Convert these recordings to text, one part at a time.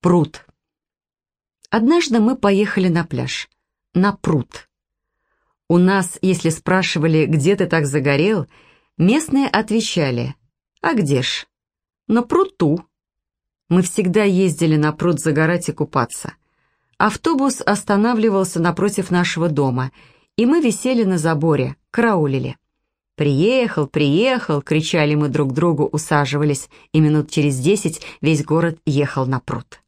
Пруд. Однажды мы поехали на пляж. На пруд. У нас, если спрашивали, где ты так загорел, местные отвечали, а где ж? На пруту. Мы всегда ездили на пруд загорать и купаться. Автобус останавливался напротив нашего дома, и мы висели на заборе, караулили. «Приехал, приехал!» — кричали мы друг другу, усаживались, и минут через десять весь город ехал на пруд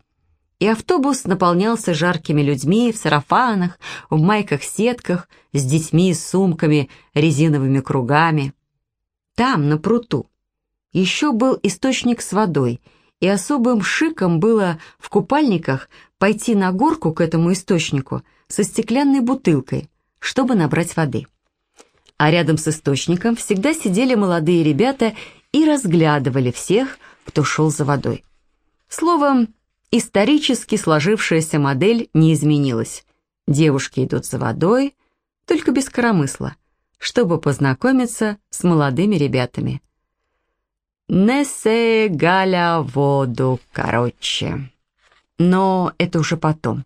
и автобус наполнялся жаркими людьми в сарафанах, в майках-сетках, с детьми, с сумками, резиновыми кругами. Там, на пруту, еще был источник с водой, и особым шиком было в купальниках пойти на горку к этому источнику со стеклянной бутылкой, чтобы набрать воды. А рядом с источником всегда сидели молодые ребята и разглядывали всех, кто шел за водой. Словом, Исторически сложившаяся модель не изменилась. Девушки идут за водой, только без коромысла, чтобы познакомиться с молодыми ребятами. «Несе Галя воду, короче». Но это уже потом.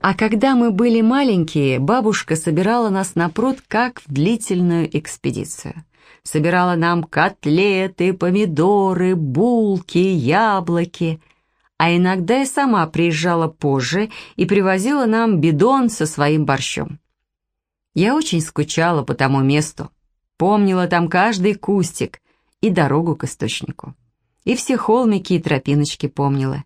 А когда мы были маленькие, бабушка собирала нас на пруд как в длительную экспедицию. Собирала нам котлеты, помидоры, булки, яблоки — а иногда и сама приезжала позже и привозила нам бидон со своим борщом. Я очень скучала по тому месту, помнила там каждый кустик и дорогу к источнику. И все холмики и тропиночки помнила.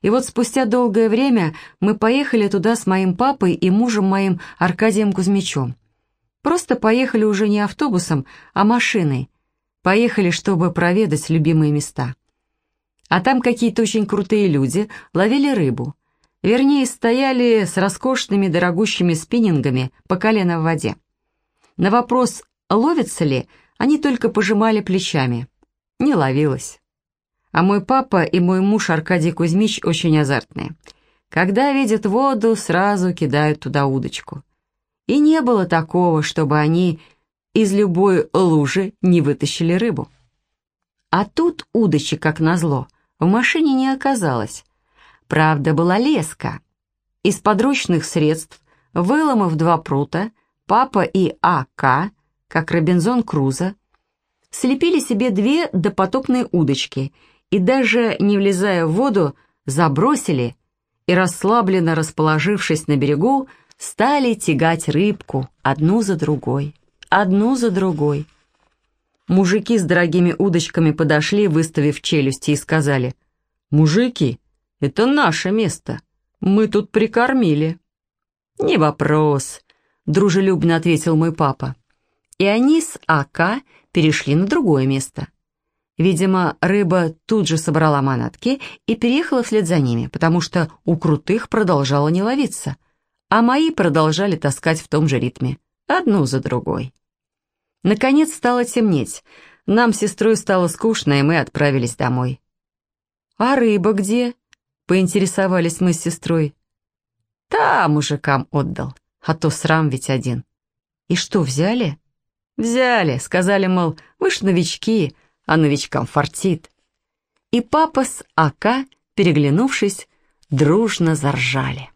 И вот спустя долгое время мы поехали туда с моим папой и мужем моим Аркадием Кузьмичем. Просто поехали уже не автобусом, а машиной. Поехали, чтобы проведать любимые места. А там какие-то очень крутые люди ловили рыбу. Вернее, стояли с роскошными дорогущими спиннингами по колено в воде. На вопрос, ловится ли, они только пожимали плечами. Не ловилось. А мой папа и мой муж Аркадий Кузьмич очень азартные. Когда видят воду, сразу кидают туда удочку. И не было такого, чтобы они из любой лужи не вытащили рыбу. А тут удочек, как назло, в машине не оказалось. Правда, была леска. Из подручных средств, выломав два прута, папа и А.К., как Робинзон Крузо, слепили себе две допотопные удочки и даже, не влезая в воду, забросили и, расслабленно расположившись на берегу, стали тягать рыбку одну за другой, одну за другой. Мужики с дорогими удочками подошли, выставив челюсти, и сказали, «Мужики, это наше место. Мы тут прикормили». «Не вопрос», — дружелюбно ответил мой папа. И они с АК перешли на другое место. Видимо, рыба тут же собрала манатки и переехала вслед за ними, потому что у крутых продолжала не ловиться, а мои продолжали таскать в том же ритме, одну за другой. Наконец стало темнеть. Нам с сестрой стало скучно, и мы отправились домой. «А рыба где?» — поинтересовались мы с сестрой. «Та мужикам отдал, а то срам ведь один». «И что, взяли?» «Взяли», — сказали, мол, вы ж новички, а новичкам фартит. И папа с Ака, переглянувшись, дружно заржали.